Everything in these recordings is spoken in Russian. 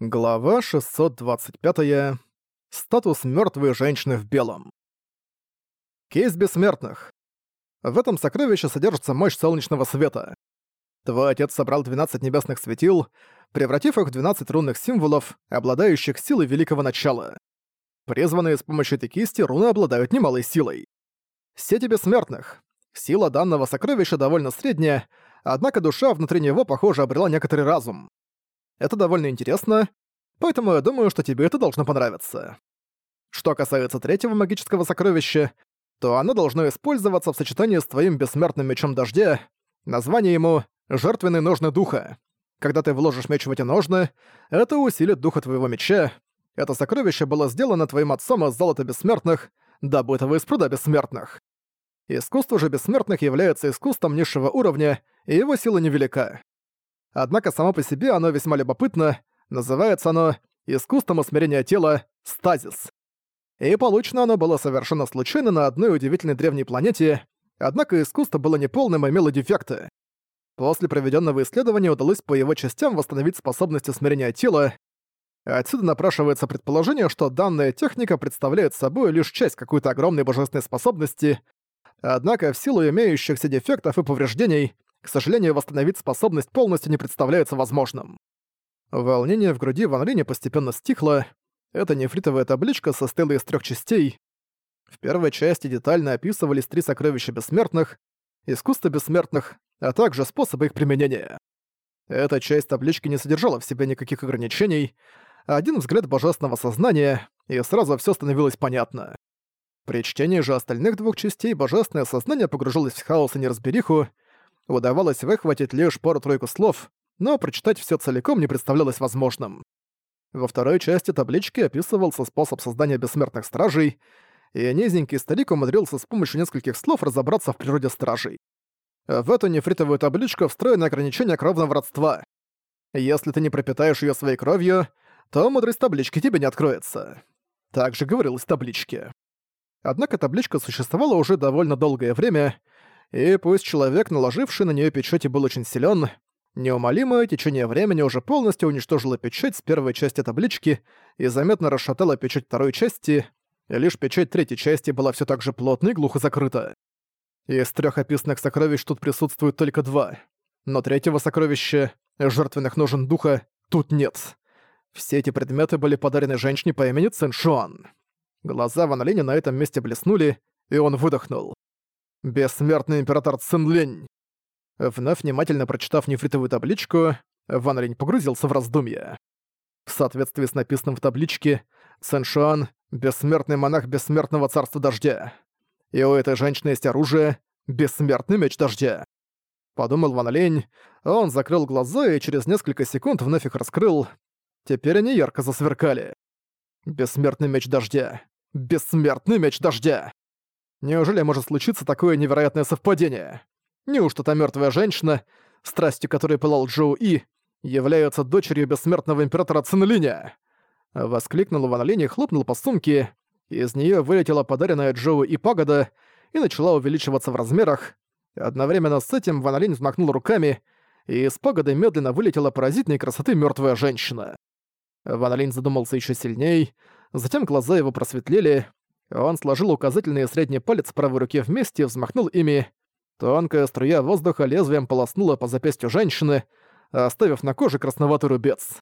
Глава 625. Статус мертвой женщины в белом. Кейс бессмертных. В этом сокровище содержится мощь солнечного света. Твой отец собрал 12 небесных светил, превратив их в 12 рунных символов, обладающих силой великого начала. Призванные с помощью этой кисти руны обладают немалой силой. Сети бессмертных. Сила данного сокровища довольно средняя, однако душа внутри него, похоже, обрела некоторый разум. Это довольно интересно, поэтому я думаю, что тебе это должно понравиться. Что касается третьего магического сокровища, то оно должно использоваться в сочетании с твоим бессмертным мечом дождя. Название ему «Жертвенный ножны духа». Когда ты вложишь меч в эти ножны, это усилит духа твоего меча. Это сокровище было сделано твоим отцом из золота бессмертных, добытого из пруда бессмертных. Искусство же бессмертных является искусством низшего уровня, и его сила невелика. Однако само по себе оно весьма любопытно, называется оно «Искусством усмирения тела Стазис». И получено оно было совершенно случайно на одной удивительной древней планете, однако искусство было неполным и имело дефекты. После проведенного исследования удалось по его частям восстановить способность усмирения тела. Отсюда напрашивается предположение, что данная техника представляет собой лишь часть какой-то огромной божественной способности, однако в силу имеющихся дефектов и повреждений к сожалению, восстановить способность полностью не представляется возможным. Волнение в груди Ван Линя постепенно стихло. Эта нефритовая табличка состояла из трех частей. В первой части детально описывались три сокровища бессмертных, искусство бессмертных, а также способы их применения. Эта часть таблички не содержала в себе никаких ограничений, один взгляд божественного сознания, и сразу все становилось понятно. При чтении же остальных двух частей божественное сознание погружалось в хаос и неразбериху, удавалось выхватить лишь пару-тройку слов, но прочитать все целиком не представлялось возможным. Во второй части таблички описывался способ создания бессмертных стражей, и низенький старик умудрился с помощью нескольких слов разобраться в природе стражей. В эту нефритовую табличку встроено ограничение кровного родства. Если ты не пропитаешь ее своей кровью, то мудрость таблички тебе не откроется. Так же говорилось в табличке. Однако табличка существовала уже довольно долгое время, и пусть человек, наложивший на нее печати, был очень силен, неумолимое течение времени уже полностью уничтожило печать с первой части таблички и заметно расшатало печать второй части, и лишь печать третьей части была все так же плотной и глухо закрыта. Из трех описанных сокровищ тут присутствует только два, но третьего сокровища, жертвенных ножен духа, тут нет. Все эти предметы были подарены женщине по имени Цин Шуан. Глаза Ван Линя на этом месте блеснули, и он выдохнул. Бессмертный император Цинлинь. Вновь внимательно прочитав нефритовую табличку, Ван Линь погрузился в раздумья. В соответствии с написанным в табличке, Цэншуан — бессмертный монах бессмертного царства дождя. И у этой женщины есть оружие — бессмертный меч дождя. Подумал Ван Линь, он закрыл глаза и через несколько секунд вновь их раскрыл. Теперь они ярко засверкали. Бессмертный меч дождя. Бессмертный меч дождя. Неужели может случиться такое невероятное совпадение? Неужто та мертвая женщина, страстью которой пылал Джоу И, является дочерью бессмертного императора Цинлиня? Воскликнул Ван Линь и хлопнул по сумке. Из нее вылетела подаренная Джоу И пагода и начала увеличиваться в размерах. Одновременно с этим Ван Линь взмахнул руками, и из пагоды медленно вылетела поразительной красоты мертвая женщина. Ван Линь задумался еще сильней, затем глаза его просветлели, он сложил указательный и средний палец правой руки вместе и взмахнул ими. Тонкая струя воздуха лезвием полоснула по запястью женщины, оставив на коже красноватый рубец.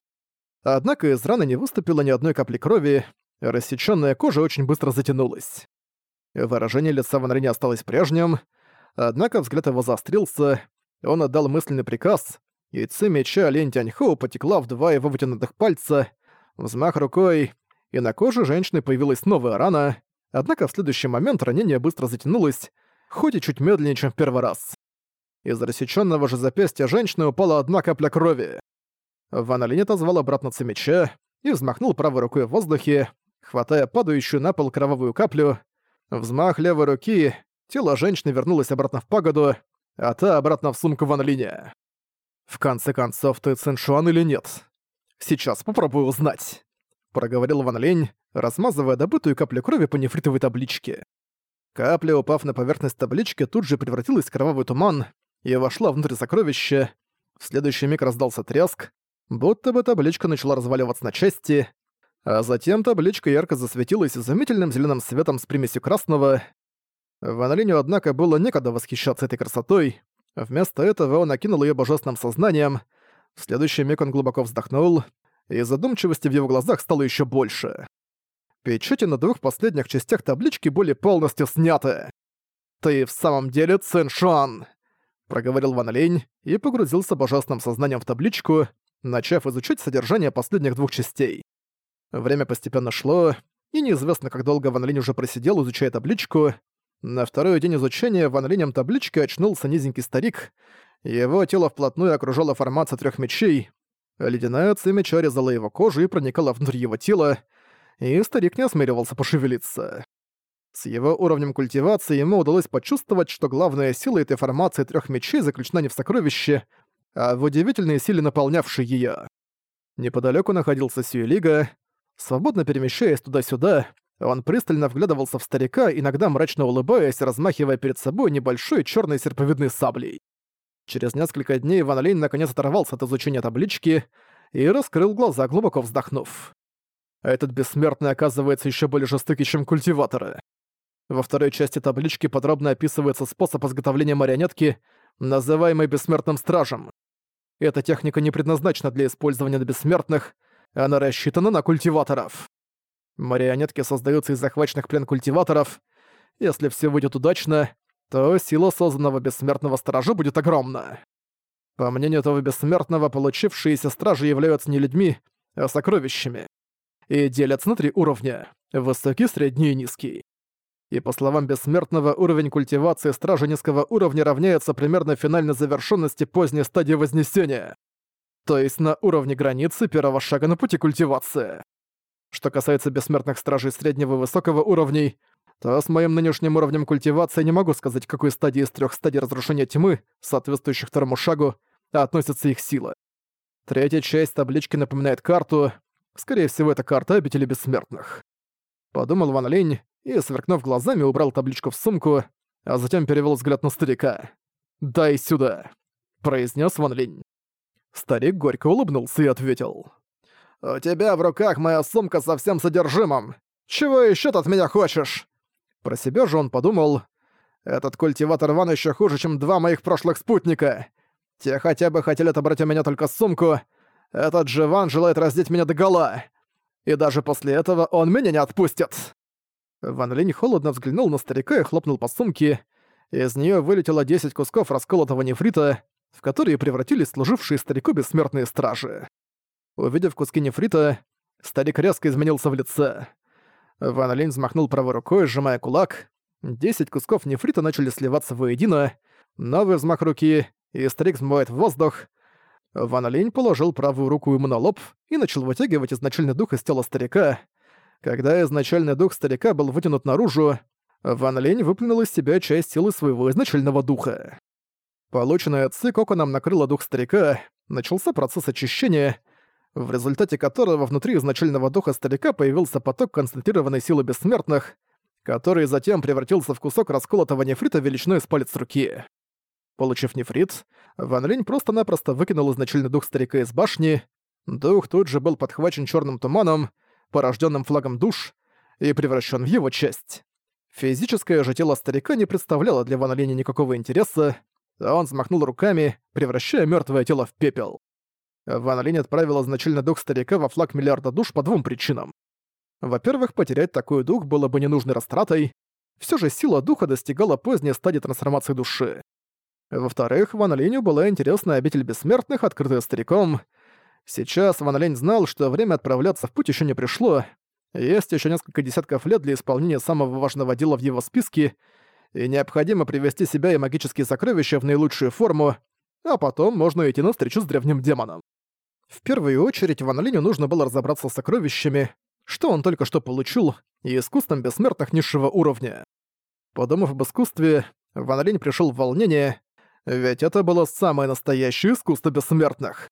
Однако из раны не выступило ни одной капли крови, рассечённая кожа очень быстро затянулась. Выражение лица Ван Рене осталось прежним, однако взгляд его заострился, он отдал мысленный приказ, и ци меча Лень Тяньхоу потекла в два его вытянутых пальца, взмах рукой, и на коже женщины появилась новая рана, Однако в следующий момент ранение быстро затянулось, хоть и чуть медленнее, чем в первый раз. Из рассечённого же запястья женщины упала одна капля крови. Ван Линь отозвал обратно меча и взмахнул правой рукой в воздухе, хватая падающую на пол кровавую каплю. Взмах левой руки, тело женщины вернулось обратно в пагоду, а та обратно в сумку Ван Линя. «В конце концов, ты Циншуан или нет? Сейчас попробую узнать», — проговорил Ван Линь, размазывая добытую каплю крови по нефритовой табличке. Капля, упав на поверхность таблички, тут же превратилась в кровавый туман и вошла внутрь сокровища. В следующий миг раздался треск, будто бы табличка начала разваливаться на части, а затем табличка ярко засветилась изумительным зеленым светом с примесью красного. Ван Линю, однако, было некогда восхищаться этой красотой. Вместо этого он окинул ее божественным сознанием. В следующий миг он глубоко вздохнул, и задумчивости в его глазах стало еще больше. Печати на двух последних частях таблички были полностью сняты. «Ты в самом деле Цин Шуан!» проговорил Ван Лень и погрузился божественным сознанием в табличку, начав изучать содержание последних двух частей. Время постепенно шло, и неизвестно, как долго Ван Линь уже просидел, изучая табличку. На второй день изучения Ван Линем табличкой очнулся низенький старик. Его тело вплотную окружала формация трех мечей. Ледяная ци меча резала его кожу и проникала внутрь его тела, и старик не осмеливался пошевелиться. С его уровнем культивации ему удалось почувствовать, что главная сила этой формации трех мечей заключена не в сокровище, а в удивительной силе, наполнявшей ее. Неподалеку находился Сюэлига. Свободно перемещаясь туда-сюда, он пристально вглядывался в старика, иногда мрачно улыбаясь, размахивая перед собой небольшой черной серповидной саблей. Через несколько дней Ван Линь наконец оторвался от изучения таблички и раскрыл глаза, глубоко вздохнув. Этот бессмертный оказывается еще более жестокий, чем культиваторы. Во второй части таблички подробно описывается способ изготовления марионетки, называемой бессмертным стражем. Эта техника не предназначена для использования на бессмертных, она рассчитана на культиваторов. Марионетки создаются из захваченных плен культиваторов. Если все выйдет удачно, то сила созданного бессмертного стража будет огромна. По мнению этого бессмертного, получившиеся стражи являются не людьми, а сокровищами. И делятся на три уровня — высокий, средний и низкий. И по словам Бессмертного, уровень культивации Стражи низкого уровня равняется примерно финальной завершенности поздней стадии Вознесения. То есть на уровне границы первого шага на пути культивации. Что касается Бессмертных Стражей среднего и высокого уровней, то с моим нынешним уровнем культивации не могу сказать, какой стадии из трех стадий разрушения тьмы, соответствующих второму шагу, относится их сила. Третья часть таблички напоминает карту. Скорее всего, это карта обители бессмертных. Подумал Ван Линь, и, сверкнув глазами, убрал табличку в сумку, а затем перевел взгляд на старика. «Дай сюда», — произнес Ван Линь. Старик горько улыбнулся и ответил. «У тебя в руках моя сумка со всем содержимым. Чего еще ты от меня хочешь?» Про себя же он подумал. «Этот культиватор Ван еще хуже, чем два моих прошлых спутника. Те хотя бы хотели отобрать у меня только сумку. Этот же Ван желает раздеть меня догола. И даже после этого он меня не отпустит». Ван Линь холодно взглянул на старика и хлопнул по сумке. Из нее вылетело 10 кусков расколотого нефрита, в которые превратились служившие старику бессмертные стражи. Увидев куски нефрита, старик резко изменился в лице. Ван Линь взмахнул правой рукой, сжимая кулак. 10 кусков нефрита начали сливаться воедино. Новый взмах руки, и старик взмывает в воздух. Ван Линь положил правую руку ему на лоб и начал вытягивать изначальный дух из тела старика. Когда изначальный дух старика был вытянут наружу, Ван Лень выплюнул из себя часть силы своего изначального духа. Полученная ци коконом накрыла дух старика, начался процесс очищения, в результате которого внутри изначального духа старика появился поток концентрированной силы бессмертных, который затем превратился в кусок расколотого нефрита величиной с палец руки. Получив нефрит, Ван Линь просто-напросто выкинул изначальный дух старика из башни, дух тут же был подхвачен черным туманом, порожденным флагом душ, и превращен в его часть. Физическое же тело старика не представляло для Ван Лени никакого интереса, а он взмахнул руками, превращая мертвое тело в пепел. Ван Линь отправил изначально дух старика во флаг миллиарда душ по двум причинам. Во-первых, потерять такой дух было бы ненужной растратой, все же сила духа достигала поздней стадии трансформации души. Во-вторых, Ван Линю была интересна обитель бессмертных, открытая стариком, Сейчас Ван Лень знал, что время отправляться в путь еще не пришло. Есть еще несколько десятков лет для исполнения самого важного дела в его списке, и необходимо привести себя и магические сокровища в наилучшую форму, а потом можно идти на встречу с древним демоном. В первую очередь Ван Линю нужно было разобраться с сокровищами, что он только что получил, и искусством бессмертных низшего уровня. Подумав об искусстве, Ван Линь пришел в волнение, ведь это было самое настоящее искусство бессмертных.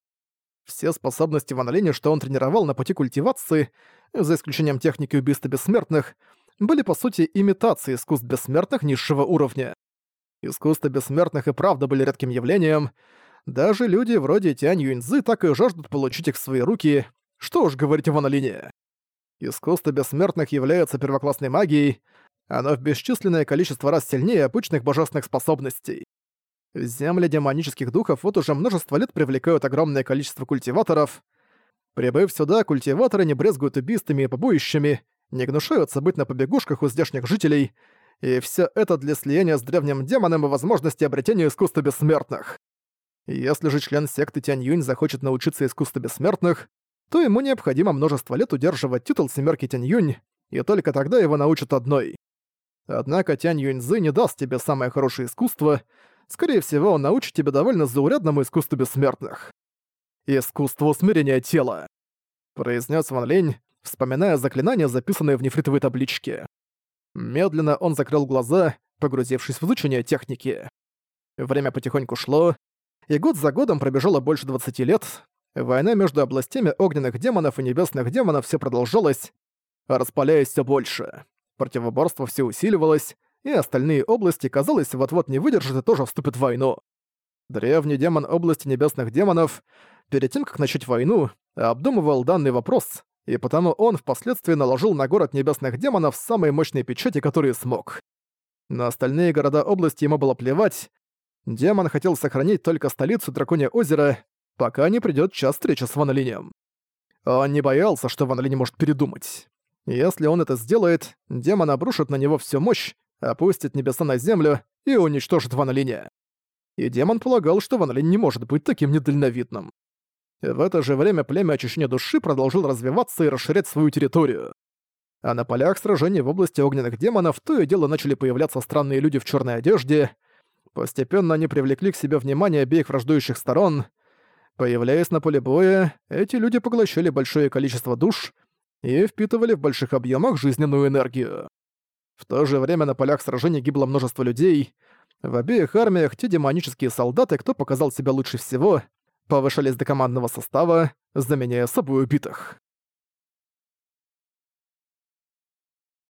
Все способности Ван Линя, что он тренировал на пути культивации, за исключением техники убийства бессмертных, были по сути имитацией искусств бессмертных низшего уровня. Искусства бессмертных и правда были редким явлением, Даже люди вроде Тянь Юньзы так и жаждут получить их в свои руки, что уж говорить о Лине. Искусство бессмертных является первоклассной магией, оно в бесчисленное количество раз сильнее обычных божественных способностей. Земли демонических духов вот уже множество лет привлекают огромное количество культиваторов. Прибыв сюда, культиваторы не брезгуют убийствами и побоищами, не гнушаются быть на побегушках у здешних жителей, и все это для слияния с древним демоном и возможности обретения искусства бессмертных. Если же член секты Тянь Юнь захочет научиться искусству бессмертных, то ему необходимо множество лет удерживать титул семерки Тянь Юнь, и только тогда его научат одной. Однако Тянь Юньзы не даст тебе самое хорошее искусство, скорее всего, он научит тебя довольно заурядному искусству бессмертных. «Искусство усмирения тела», — произнес Ван Лень, вспоминая заклинания, записанные в нефритовой табличке. Медленно он закрыл глаза, погрузившись в изучение техники. Время потихоньку шло, и год за годом пробежало больше 20 лет. Война между областями огненных демонов и небесных демонов все продолжалась, распаляясь все больше. Противоборство все усиливалось, и остальные области, казалось, вот-вот не выдержат и тоже вступят в войну. Древний демон области небесных демонов, перед тем, как начать войну, обдумывал данный вопрос и потому он впоследствии наложил на город небесных демонов самые мощные печати, которые смог. На остальные города области ему было плевать. Демон хотел сохранить только столицу Драконья озера, пока не придёт час встречи с Ван. Он не боялся, что Ван может передумать. Если он это сделает, демон обрушит на него всю мощь, опустит небеса на землю и уничтожит Ван. И демон полагал, что Ван не может быть таким недальновидным. В это же время племя очищения души продолжило развиваться и расширять свою территорию. А на полях сражений в области огненных демонов то и дело начали появляться странные люди в черной одежде. Постепенно они привлекли к себе внимание обеих враждующих сторон. Появляясь на поле боя, эти люди поглощали большое количество душ и впитывали в больших объемах жизненную энергию. В то же время на полях сражений гибло множество людей. В обеих армиях те демонические солдаты, кто показал себя лучше всего, повышались до командного состава, заменяя собой убитых.